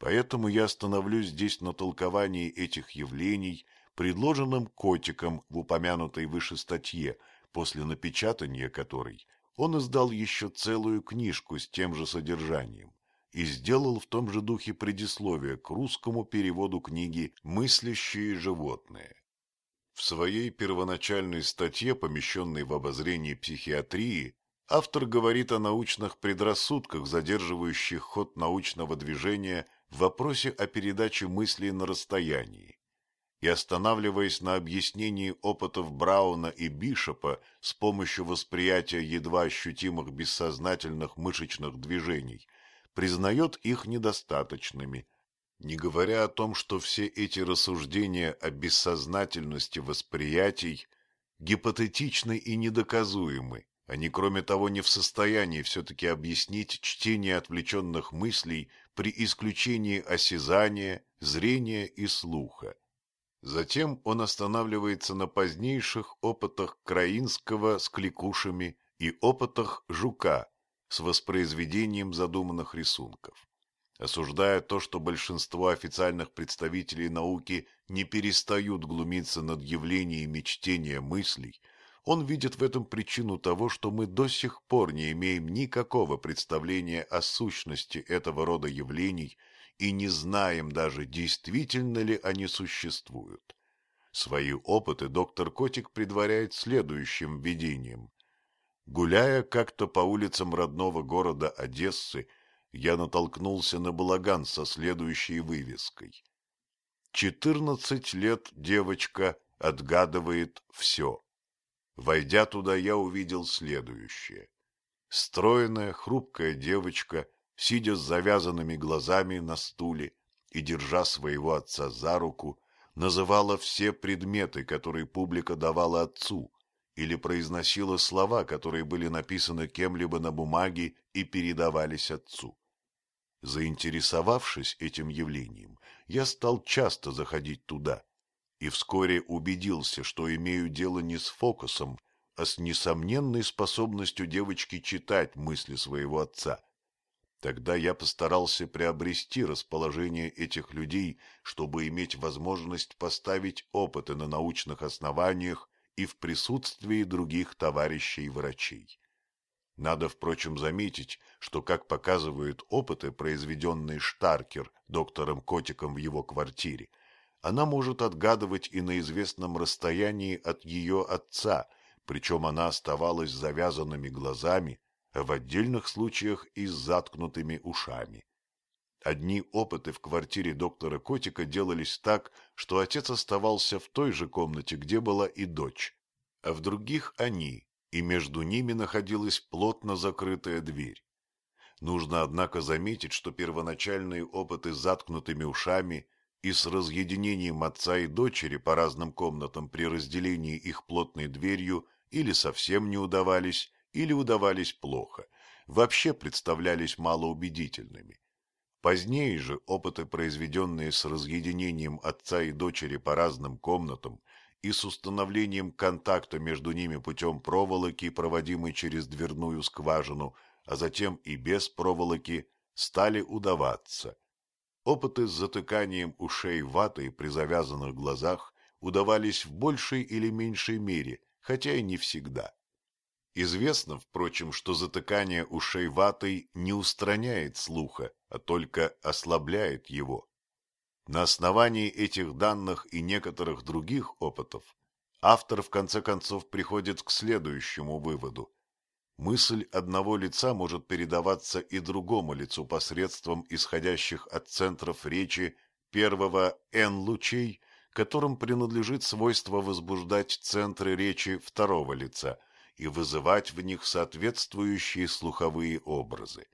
Поэтому я остановлюсь здесь на толковании этих явлений, предложенным котиком в упомянутой выше статье, после напечатания которой он издал еще целую книжку с тем же содержанием и сделал в том же духе предисловие к русскому переводу книги «Мыслящие животные». В своей первоначальной статье, помещенной в обозрении психиатрии, автор говорит о научных предрассудках, задерживающих ход научного движения в вопросе о передаче мыслей на расстоянии. И останавливаясь на объяснении опытов Брауна и Бишопа с помощью восприятия едва ощутимых бессознательных мышечных движений, признает их недостаточными, не говоря о том, что все эти рассуждения о бессознательности восприятий гипотетичны и недоказуемы, они, кроме того, не в состоянии все-таки объяснить чтение отвлеченных мыслей при исключении осязания, зрения и слуха. Затем он останавливается на позднейших опытах Краинского с кликушами и опытах Жука с воспроизведением задуманных рисунков. Осуждая то, что большинство официальных представителей науки не перестают глумиться над явлениями чтения мыслей, он видит в этом причину того, что мы до сих пор не имеем никакого представления о сущности этого рода явлений и не знаем даже, действительно ли они существуют. Свои опыты доктор Котик предваряет следующим видением. Гуляя как-то по улицам родного города Одессы, я натолкнулся на балаган со следующей вывеской. «Четырнадцать лет девочка отгадывает все». Войдя туда, я увидел следующее. Стройная, хрупкая девочка, сидя с завязанными глазами на стуле и держа своего отца за руку, называла все предметы, которые публика давала отцу, или произносила слова, которые были написаны кем-либо на бумаге и передавались отцу. Заинтересовавшись этим явлением, я стал часто заходить туда и вскоре убедился, что имею дело не с фокусом, а с несомненной способностью девочки читать мысли своего отца. Тогда я постарался приобрести расположение этих людей, чтобы иметь возможность поставить опыты на научных основаниях и в присутствии других товарищей-врачей. Надо, впрочем, заметить, что, как показывают опыты, произведенные Штаркер доктором Котиком в его квартире, она может отгадывать и на известном расстоянии от ее отца, причем она оставалась завязанными глазами, в отдельных случаях и с заткнутыми ушами. Одни опыты в квартире доктора Котика делались так, что отец оставался в той же комнате, где была и дочь, а в других они, и между ними находилась плотно закрытая дверь. Нужно, однако, заметить, что первоначальные опыты с заткнутыми ушами – и с разъединением отца и дочери по разным комнатам при разделении их плотной дверью или совсем не удавались, или удавались плохо, вообще представлялись малоубедительными. Позднее же опыты, произведенные с разъединением отца и дочери по разным комнатам и с установлением контакта между ними путем проволоки, проводимой через дверную скважину, а затем и без проволоки, стали удаваться – Опыты с затыканием ушей ватой при завязанных глазах удавались в большей или меньшей мере, хотя и не всегда. Известно, впрочем, что затыкание ушей ватой не устраняет слуха, а только ослабляет его. На основании этих данных и некоторых других опытов автор в конце концов приходит к следующему выводу мысль одного лица может передаваться и другому лицу посредством исходящих от центров речи первого N-лучей, которым принадлежит свойство возбуждать центры речи второго лица и вызывать в них соответствующие слуховые образы.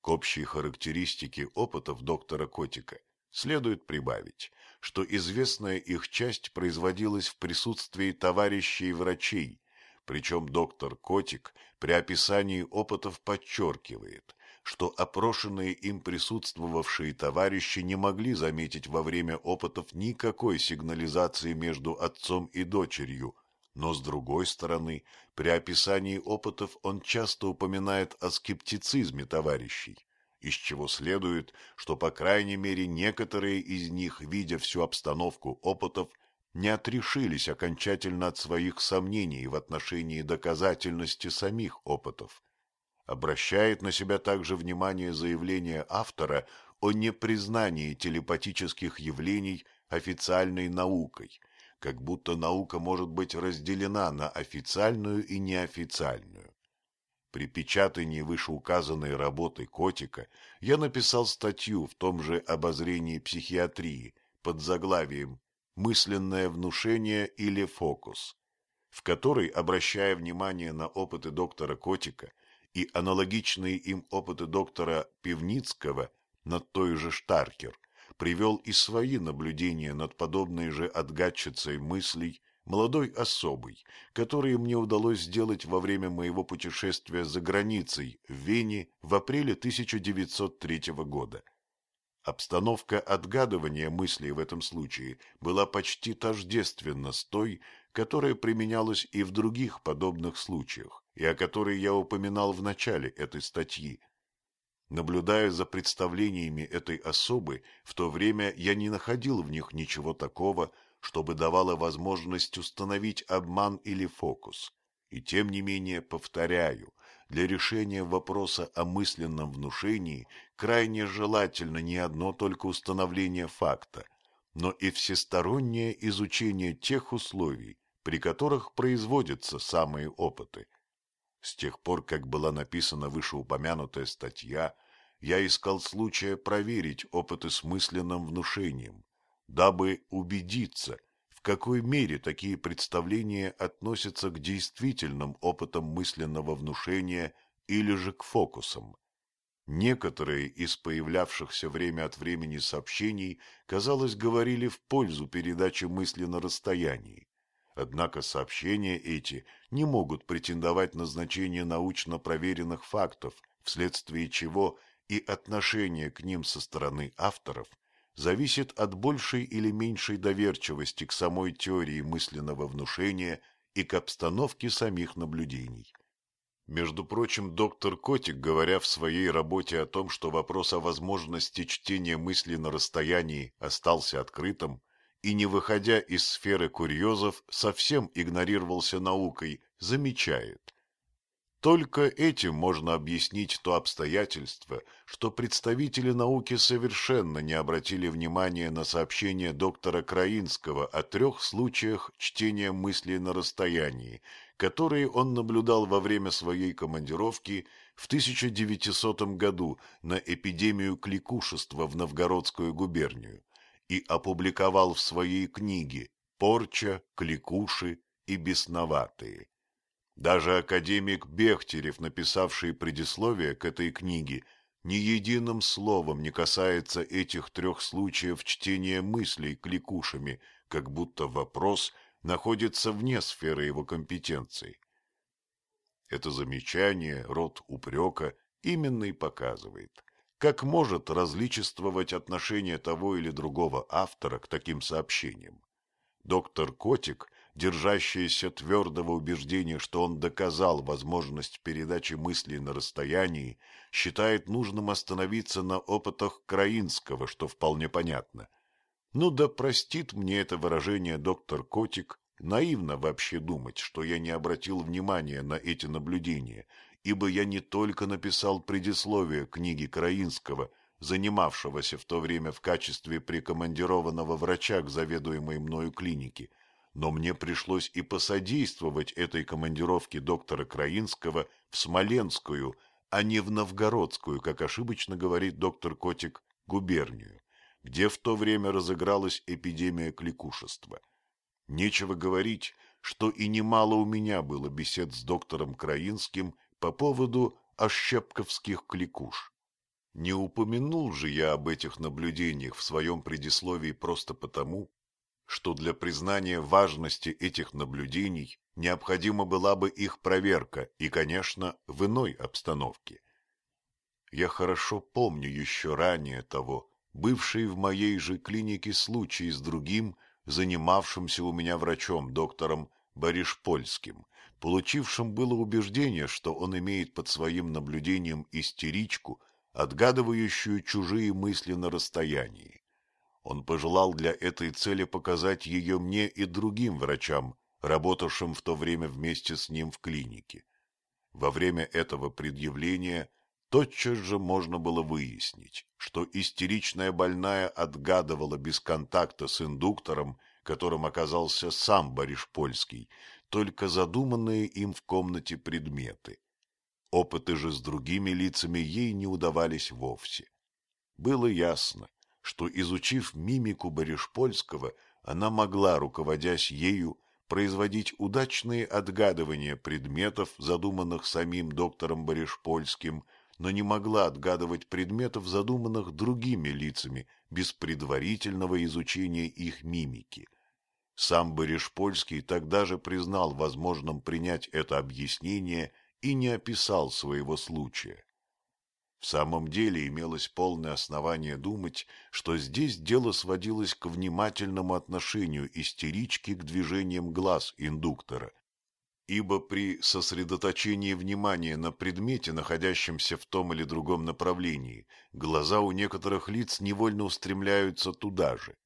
К общей характеристике опытов доктора Котика следует прибавить, что известная их часть производилась в присутствии товарищей врачей, причем доктор Котик при описании опытов подчеркивает, что опрошенные им присутствовавшие товарищи не могли заметить во время опытов никакой сигнализации между отцом и дочерью, но, с другой стороны, при описании опытов он часто упоминает о скептицизме товарищей из чего следует, что по крайней мере некоторые из них, видя всю обстановку опытов, не отрешились окончательно от своих сомнений в отношении доказательности самих опытов. Обращает на себя также внимание заявление автора о непризнании телепатических явлений официальной наукой, как будто наука может быть разделена на официальную и неофициальную. При печатании вышеуказанной работы Котика я написал статью в том же обозрении психиатрии под заглавием «Мысленное внушение или фокус», в которой, обращая внимание на опыты доктора Котика и аналогичные им опыты доктора Пивницкого над той же Штаркер, привел и свои наблюдения над подобной же отгадчицей мыслей молодой особой, которые мне удалось сделать во время моего путешествия за границей в Вене в апреле 1903 года. Обстановка отгадывания мыслей в этом случае была почти тождественна с той, которая применялась и в других подобных случаях, и о которой я упоминал в начале этой статьи. Наблюдая за представлениями этой особы, в то время я не находил в них ничего такого, чтобы давало возможность установить обман или фокус. И тем не менее, повторяю, для решения вопроса о мысленном внушении крайне желательно не одно только установление факта, но и всестороннее изучение тех условий, при которых производятся самые опыты. С тех пор, как была написана вышеупомянутая статья, я искал случая проверить опыты с мысленным внушением, дабы убедиться, какой мере такие представления относятся к действительным опытам мысленного внушения или же к фокусам. Некоторые из появлявшихся время от времени сообщений, казалось, говорили в пользу передачи мысли на расстоянии. Однако сообщения эти не могут претендовать на значение научно проверенных фактов, вследствие чего и отношение к ним со стороны авторов зависит от большей или меньшей доверчивости к самой теории мысленного внушения и к обстановке самих наблюдений. Между прочим, доктор Котик, говоря в своей работе о том, что вопрос о возможности чтения мысли на расстоянии остался открытым, и, не выходя из сферы курьезов, совсем игнорировался наукой, замечает, только этим можно объяснить то обстоятельство, что представители науки совершенно не обратили внимания на сообщение доктора Краинского о трех случаях чтения мыслей на расстоянии, которые он наблюдал во время своей командировки в 1900 году на эпидемию кликушества в Новгородскую губернию и опубликовал в своей книге «Порча, кликуши и бесноватые». Даже академик Бехтерев, написавший предисловие к этой книге, ни единым словом не касается этих трех случаев чтения мыслей кликушами, как будто вопрос находится вне сферы его компетенций. Это замечание, род упрека, именно и показывает, как может различествовать отношение того или другого автора к таким сообщениям. Доктор Котик держащаяся твердого убеждения, что он доказал возможность передачи мыслей на расстоянии, считает нужным остановиться на опытах Краинского, что вполне понятно. Ну да простит мне это выражение доктор Котик, наивно вообще думать, что я не обратил внимания на эти наблюдения, ибо я не только написал предисловие книги Краинского, занимавшегося в то время в качестве прикомандированного врача к заведуемой мною клинике, но мне пришлось и посодействовать этой командировке доктора Краинского в Смоленскую, а не в Новгородскую, как ошибочно говорит доктор Котик, губернию, где в то время разыгралась эпидемия кликушества. Нечего говорить, что и немало у меня было бесед с доктором Краинским по поводу ощепковских кликуш. Не упомянул же я об этих наблюдениях в своем предисловии просто потому, что для признания важности этих наблюдений необходима была бы их проверка и, конечно, в иной обстановке. Я хорошо помню еще ранее того, бывший в моей же клинике случай с другим, занимавшимся у меня врачом, доктором Баришпольским, получившим было убеждение, что он имеет под своим наблюдением истеричку, отгадывающую чужие мысли на расстоянии. Он пожелал для этой цели показать ее мне и другим врачам, работавшим в то время вместе с ним в клинике. Во время этого предъявления тотчас же можно было выяснить, что истеричная больная отгадывала без контакта с индуктором, которым оказался сам Бориш Польский, только задуманные им в комнате предметы. Опыты же с другими лицами ей не удавались вовсе. Было ясно, что, изучив мимику Баришпольского, она могла, руководясь ею, производить удачные отгадывания предметов, задуманных самим доктором Баришпольским, но не могла отгадывать предметов, задуманных другими лицами, без предварительного изучения их мимики. Сам Баришпольский тогда же признал возможным принять это объяснение и не описал своего случая. В самом деле имелось полное основание думать, что здесь дело сводилось к внимательному отношению истерички к движениям глаз индуктора, ибо при сосредоточении внимания на предмете, находящемся в том или другом направлении, глаза у некоторых лиц невольно устремляются туда же.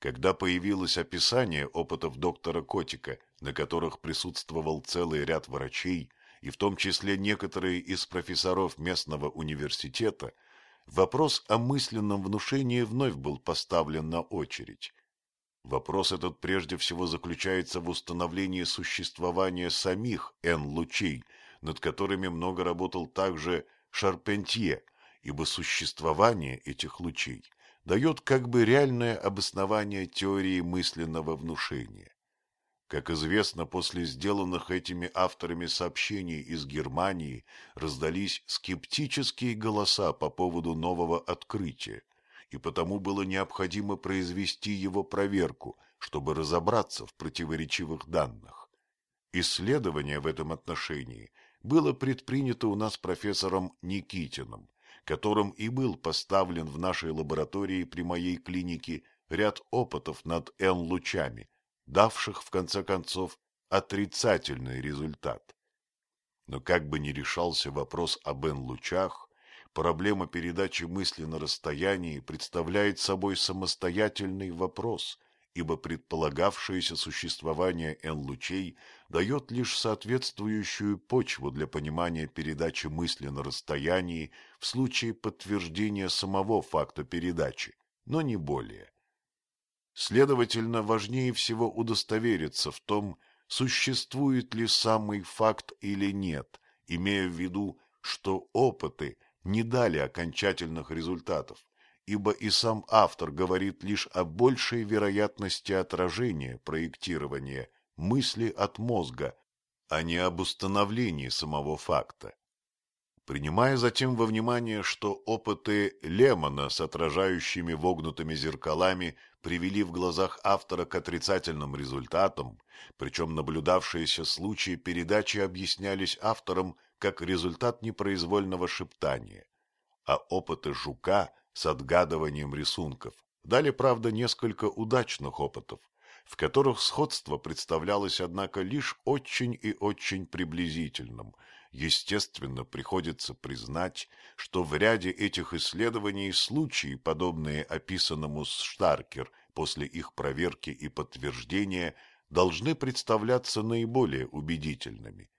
Когда появилось описание опытов доктора Котика, на которых присутствовал целый ряд врачей, и в том числе некоторые из профессоров местного университета, вопрос о мысленном внушении вновь был поставлен на очередь. Вопрос этот прежде всего заключается в установлении существования самих N-лучей, над которыми много работал также Шарпентье, ибо существование этих лучей дает как бы реальное обоснование теории мысленного внушения. Как известно, после сделанных этими авторами сообщений из Германии раздались скептические голоса по поводу нового открытия, и потому было необходимо произвести его проверку, чтобы разобраться в противоречивых данных. Исследование в этом отношении было предпринято у нас профессором Никитиным, которым и был поставлен в нашей лаборатории при моей клинике ряд опытов над N-лучами – давших, в конце концов, отрицательный результат. Но как бы ни решался вопрос об N-лучах, проблема передачи мысли на расстоянии представляет собой самостоятельный вопрос, ибо предполагавшееся существование N-лучей дает лишь соответствующую почву для понимания передачи мысли на расстоянии в случае подтверждения самого факта передачи, но не более. Следовательно, важнее всего удостовериться в том, существует ли самый факт или нет, имея в виду, что опыты не дали окончательных результатов, ибо и сам автор говорит лишь о большей вероятности отражения проектирования мысли от мозга, а не об установлении самого факта. Принимая затем во внимание, что опыты Лемона с отражающими вогнутыми зеркалами привели в глазах автора к отрицательным результатам, причем наблюдавшиеся случаи передачи объяснялись автором как результат непроизвольного шептания, а опыты Жука с отгадыванием рисунков дали, правда, несколько удачных опытов, в которых сходство представлялось, однако, лишь очень и очень приблизительным. Естественно, приходится признать, что в ряде этих исследований случаи, подобные описанному с Штаркер после их проверки и подтверждения, должны представляться наиболее убедительными.